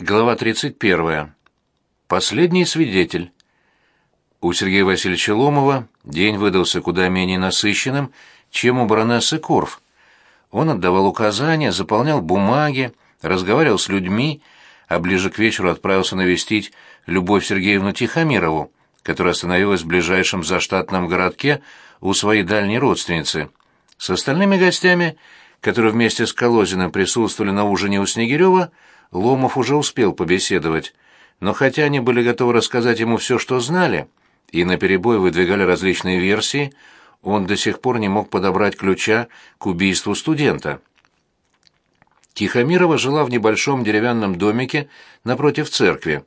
Глава 31. Последний свидетель. У Сергея Васильевича Ломова день выдался куда менее насыщенным, чем у баронессы Корф. Он отдавал указания, заполнял бумаги, разговаривал с людьми, а ближе к вечеру отправился навестить Любовь Сергеевну Тихомирову, которая остановилась в ближайшем заштатном городке у своей дальней родственницы. С остальными гостями, которые вместе с Колозиным присутствовали на ужине у Снегирева, Ломов уже успел побеседовать, но хотя они были готовы рассказать ему все, что знали, и наперебой выдвигали различные версии, он до сих пор не мог подобрать ключа к убийству студента. Тихомирова жила в небольшом деревянном домике напротив церкви.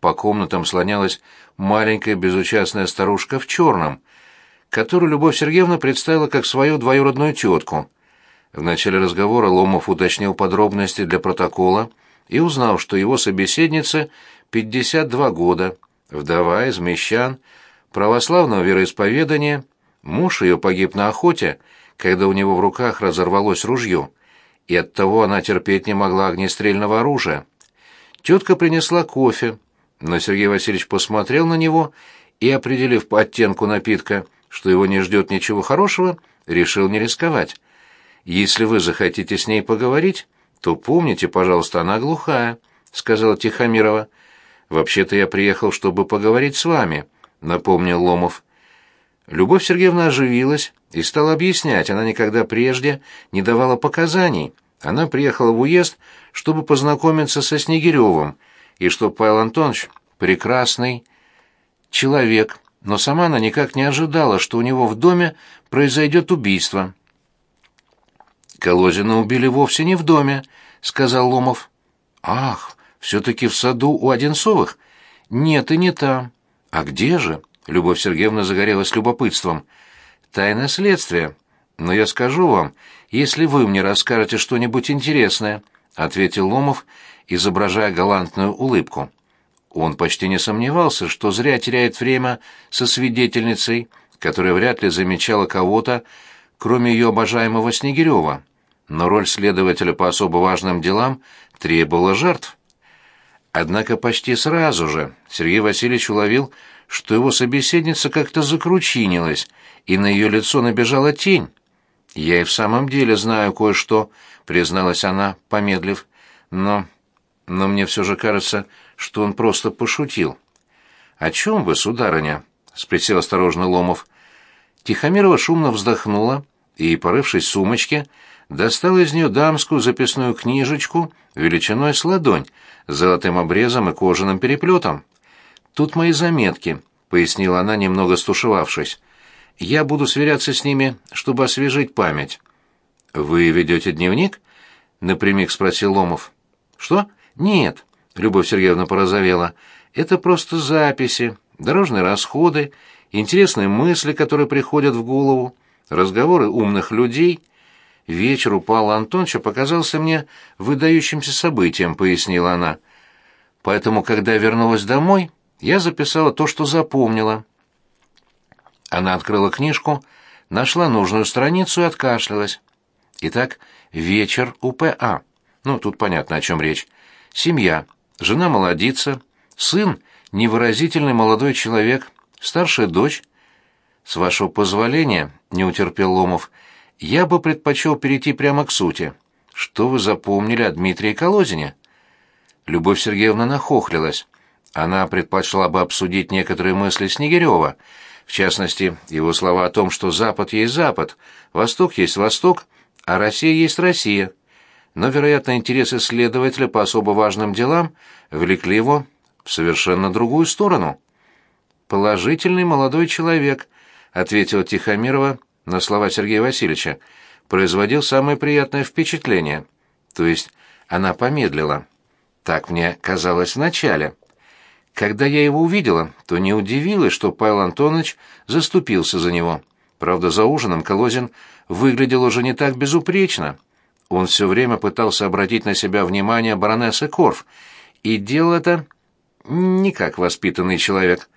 По комнатам слонялась маленькая безучастная старушка в черном, которую Любовь Сергеевна представила как свою двоюродную тетку. В начале разговора Ломов уточнил подробности для протокола, и узнал, что его собеседнице 52 года, вдова из мещан, православного вероисповедания, муж ее погиб на охоте, когда у него в руках разорвалось ружье, и оттого она терпеть не могла огнестрельного оружия. Тетка принесла кофе, но Сергей Васильевич посмотрел на него и, определив по оттенку напитка, что его не ждет ничего хорошего, решил не рисковать. «Если вы захотите с ней поговорить, то помните, пожалуйста, она глухая», — сказала Тихомирова. «Вообще-то я приехал, чтобы поговорить с вами», — напомнил Ломов. Любовь Сергеевна оживилась и стала объяснять, она никогда прежде не давала показаний. Она приехала в уезд, чтобы познакомиться со Снегиревым, и что Павел Антонович прекрасный человек, но сама она никак не ожидала, что у него в доме произойдет убийство. Колозина убили вовсе не в доме, сказал Ломов. Ах, все-таки в саду у Одинцовых? Нет, и не там. А где же? Любовь Сергеевна загорелась любопытством. Тайное следствие. Но я скажу вам, если вы мне расскажете что-нибудь интересное, ответил Ломов, изображая галантную улыбку. Он почти не сомневался, что зря теряет время со свидетельницей, которая вряд ли замечала кого-то, кроме ее обожаемого Снегирева но роль следователя по особо важным делам требовала жертв. Однако почти сразу же Сергей Васильевич уловил, что его собеседница как-то закручинилась, и на ее лицо набежала тень. «Я и в самом деле знаю кое-что», — призналась она, помедлив, — «но... но мне все же кажется, что он просто пошутил». «О чем вы, сударыня?» — спросил осторожно Ломов. Тихомирова шумно вздохнула и, порывшись в сумочке, достал из нее дамскую записную книжечку величиной с ладонь, с золотым обрезом и кожаным переплетом. «Тут мои заметки», — пояснила она, немного стушевавшись. «Я буду сверяться с ними, чтобы освежить память». «Вы ведете дневник?» — напрямик спросил Ломов. «Что? Нет», — Любовь Сергеевна порозовела. «Это просто записи, дорожные расходы, интересные мысли, которые приходят в голову, разговоры умных людей» Вечер у Павла Антоновича показался мне выдающимся событием, пояснила она. Поэтому, когда я вернулась домой, я записала то, что запомнила. Она открыла книжку, нашла нужную страницу и откашлялась. Итак, вечер у П.А. Ну, тут понятно, о чем речь. Семья. Жена молодица, сын — невыразительный молодой человек, старшая дочь. С вашего позволения, — не утерпел Ломов, — я бы предпочел перейти прямо к сути. Что вы запомнили о Дмитрии Колозине? Любовь Сергеевна нахохлилась. Она предпочла бы обсудить некоторые мысли Снегирева, в частности, его слова о том, что Запад есть Запад, Восток есть Восток, а Россия есть Россия. Но, вероятно, интересы следователя по особо важным делам влекли его в совершенно другую сторону. «Положительный молодой человек», — ответила Тихомирова, на слова Сергея Васильевича, производил самое приятное впечатление. То есть она помедлила. Так мне казалось вначале. Когда я его увидела, то не удивилась, что Павел Антонович заступился за него. Правда, за ужином Колозин выглядел уже не так безупречно. Он все время пытался обратить на себя внимание баронессы Корф, и делал это не как воспитанный человек.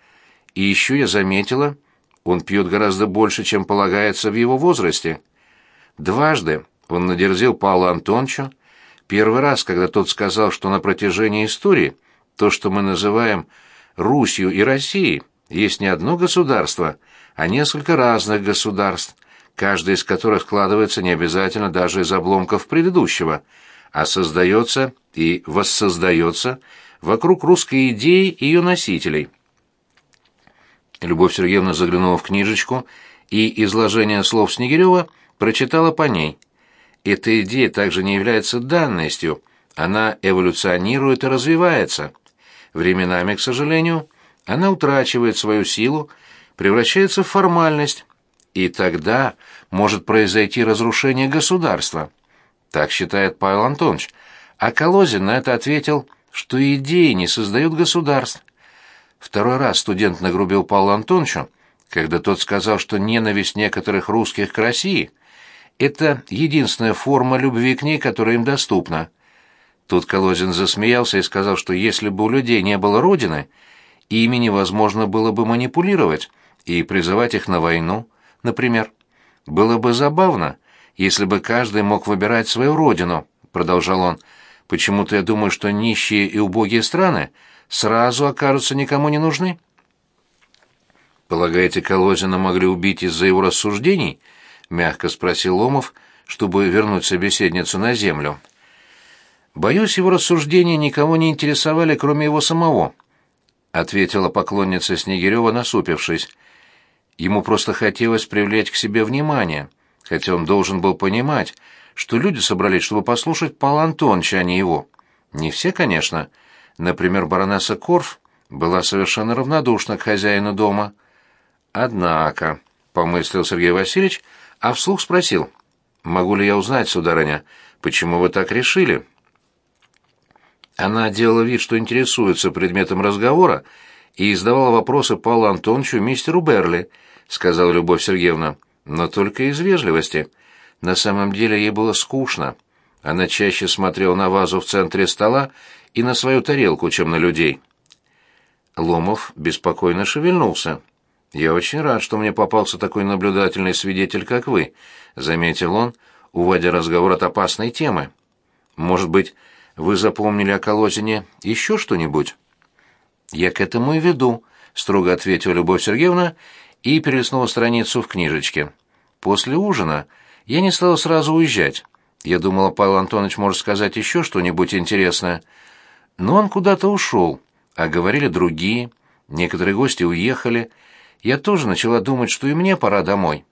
И еще я заметила, он пьет гораздо больше, чем полагается в его возрасте. Дважды он надерзил Павла Антоновича, Первый раз, когда тот сказал, что на протяжении истории то, что мы называем Русью и Россией, есть не одно государство, а несколько разных государств, каждое из которых складывается не обязательно даже из обломков предыдущего, а создается и воссоздается вокруг русской идеи и ее носителей. Любовь Сергеевна заглянула в книжечку и изложение слов Снегирева прочитала по ней. Эта идея также не является данностью, она эволюционирует и развивается. Временами, к сожалению, она утрачивает свою силу, превращается в формальность, и тогда может произойти разрушение государства. Так считает Павел Антонович, а Колозин на это ответил, что идеи не создают государств. Второй раз студент нагрубил Павлу Антоновичу, когда тот сказал, что ненависть некоторых русских к России — это единственная форма любви к ней, которая им доступна. Тут Колозин засмеялся и сказал, что если бы у людей не было родины, ими невозможно было бы манипулировать и призывать их на войну, например. Было бы забавно, если бы каждый мог выбирать свою родину, продолжал он. Почему-то я думаю, что нищие и убогие страны сразу окажутся никому не нужны. Полагаете, Колозина могли убить из-за его рассуждений? мягко спросил Ломов, чтобы вернуть собеседницу на землю. Боюсь, его рассуждения никого не интересовали, кроме его самого, ответила поклонница Снегирева, насупившись. Ему просто хотелось привлечь к себе внимание, хотя он должен был понимать, что люди собрались, чтобы послушать Павла Антоновича, а не его. Не все, конечно. Например, баронесса Корф была совершенно равнодушна к хозяину дома. «Однако», — помыслил Сергей Васильевич, а вслух спросил, «Могу ли я узнать, сударыня, почему вы так решили?» Она делала вид, что интересуется предметом разговора, и задавала вопросы Павлу Антоновичу и мистеру Берли, сказала Любовь Сергеевна, но только из вежливости. На самом деле ей было скучно. Она чаще смотрела на вазу в центре стола и на свою тарелку, чем на людей. Ломов беспокойно шевельнулся. «Я очень рад, что мне попался такой наблюдательный свидетель, как вы», — заметил он, уводя разговор от опасной темы. «Может быть, вы запомнили о Колозине еще что-нибудь?» «Я к этому и веду», — строго ответила Любовь Сергеевна и перелистнула страницу в книжечке. «После ужина я не стала сразу уезжать. Я думала, Павел Антонович может сказать еще что-нибудь интересное. Но он куда-то ушел, а говорили другие. Некоторые гости уехали. Я тоже начала думать, что и мне пора домой.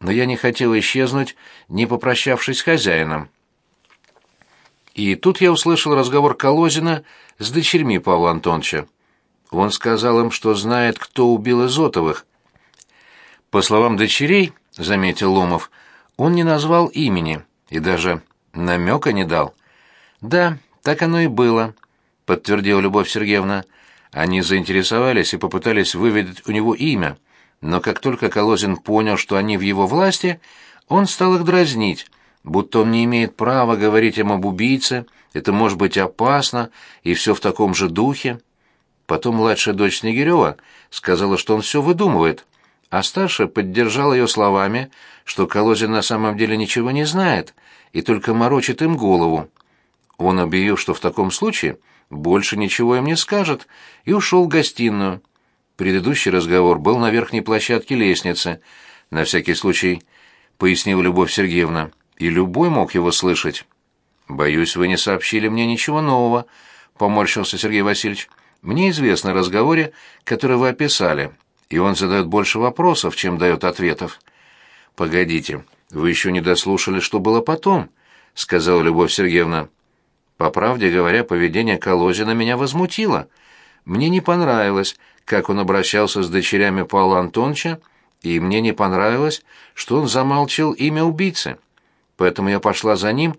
Но я не хотела исчезнуть, не попрощавшись с хозяином. И тут я услышал разговор Колозина с дочерьми Павла Антоновича. Он сказал им, что знает, кто убил Изотовых. По словам дочерей, — заметил Ломов, — он не назвал имени и даже намека не дал. «Да, так оно и было», — подтвердила Любовь Сергеевна. Они заинтересовались и попытались выведать у него имя, но как только Колозин понял, что они в его власти, он стал их дразнить, будто он не имеет права говорить им об убийце, это может быть опасно, и все в таком же духе. Потом младшая дочь Снегирева сказала, что он все выдумывает, а старшая поддержала ее словами, что Колозин на самом деле ничего не знает и только морочит им голову. Он объявил, что в таком случае больше ничего им не скажет, и ушел в гостиную. Предыдущий разговор был на верхней площадке лестницы, на всякий случай, пояснила Любовь Сергеевна и любой мог его слышать. «Боюсь, вы не сообщили мне ничего нового», — поморщился Сергей Васильевич. «Мне известно о разговоре, который вы описали, и он задает больше вопросов, чем дает ответов». «Погодите, вы еще не дослушали, что было потом», — сказала Любовь Сергеевна. «По правде говоря, поведение Колозина меня возмутило. Мне не понравилось, как он обращался с дочерями Павла Антоновича, и мне не понравилось, что он замолчал имя убийцы» поэтому я пошла за ним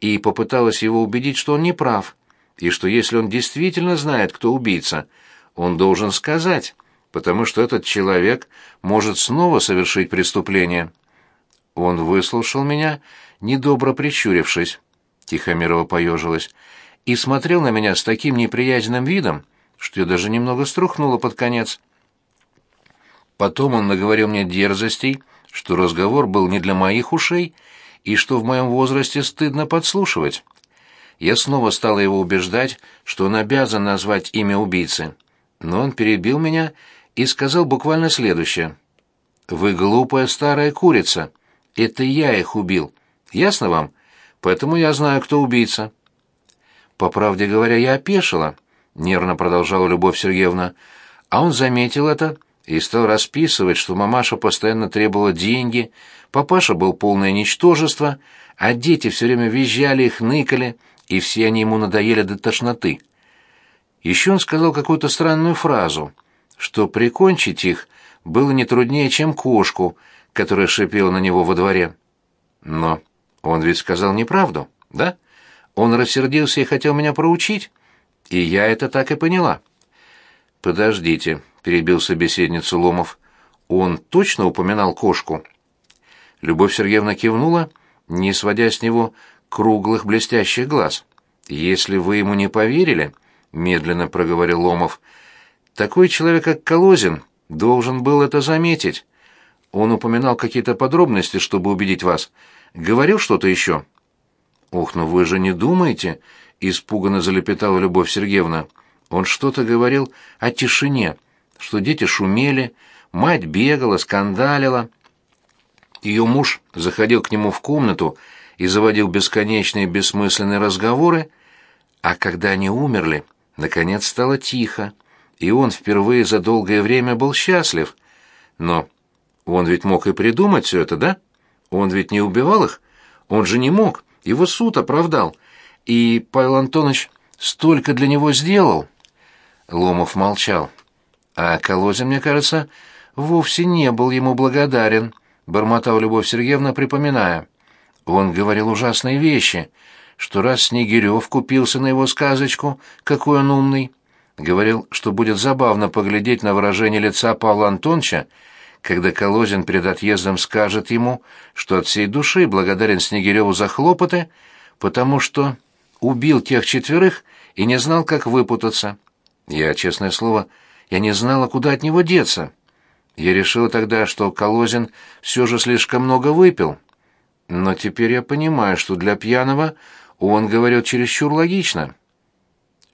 и попыталась его убедить, что он не прав, и что если он действительно знает, кто убийца, он должен сказать, потому что этот человек может снова совершить преступление. Он выслушал меня, недобро прищурившись, Тихомирова поежилась, и смотрел на меня с таким неприязненным видом, что я даже немного струхнула под конец. Потом он наговорил мне дерзостей, что разговор был не для моих ушей, и что в моем возрасте стыдно подслушивать. Я снова стала его убеждать, что он обязан назвать имя убийцы. Но он перебил меня и сказал буквально следующее. «Вы глупая старая курица. Это я их убил. Ясно вам? Поэтому я знаю, кто убийца». «По правде говоря, я опешила», — нервно продолжала Любовь Сергеевна. А он заметил это и стал расписывать, что мамаша постоянно требовала деньги, папаша был полное ничтожество, а дети все время визжали и хныкали, и все они ему надоели до тошноты. Еще он сказал какую-то странную фразу, что прикончить их было не труднее, чем кошку, которая шипела на него во дворе. Но он ведь сказал неправду, да? Он рассердился и хотел меня проучить, и я это так и поняла. «Подождите», — перебил собеседницу Ломов. «Он точно упоминал кошку?» Любовь Сергеевна кивнула, не сводя с него круглых блестящих глаз. «Если вы ему не поверили», — медленно проговорил Ломов, — «такой человек, как Колозин, должен был это заметить. Он упоминал какие-то подробности, чтобы убедить вас. Говорил что-то еще?» «Ох, ну вы же не думаете?» — испуганно залепетала Любовь Сергеевна. Он что-то говорил о тишине, что дети шумели, мать бегала, скандалила. Ее муж заходил к нему в комнату и заводил бесконечные бессмысленные разговоры, а когда они умерли, наконец стало тихо, и он впервые за долгое время был счастлив. Но он ведь мог и придумать все это, да? Он ведь не убивал их? Он же не мог, его суд оправдал. И Павел Антонович столько для него сделал. Ломов молчал. А Колозин, мне кажется, вовсе не был ему благодарен, бормотала Любовь Сергеевна, припоминая. Он говорил ужасные вещи, что раз Снегирев купился на его сказочку, какой он умный, говорил, что будет забавно поглядеть на выражение лица Павла Антоновича, когда Колозин перед отъездом скажет ему, что от всей души благодарен Снегиреву за хлопоты, потому что убил тех четверых и не знал, как выпутаться. Я, честное слово, я не знала, куда от него деться. Я решила тогда, что Колозин все же слишком много выпил. Но теперь я понимаю, что для пьяного он говорит чересчур логично.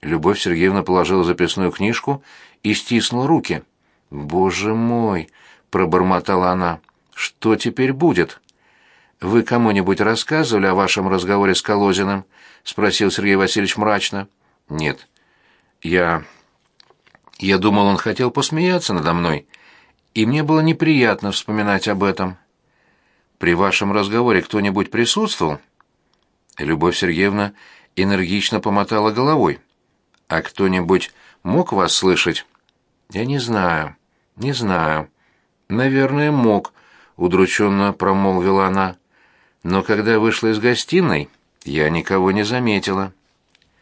Любовь Сергеевна положила записную книжку и стиснула руки. «Боже мой!» — пробормотала она. «Что теперь будет?» «Вы кому-нибудь рассказывали о вашем разговоре с Колозиным?» — спросил Сергей Васильевич мрачно. «Нет. Я я думал, он хотел посмеяться надо мной, и мне было неприятно вспоминать об этом. При вашем разговоре кто-нибудь присутствовал? Любовь Сергеевна энергично помотала головой. А кто-нибудь мог вас слышать? Я не знаю, не знаю. Наверное, мог, удрученно промолвила она. Но когда вышла из гостиной, я никого не заметила.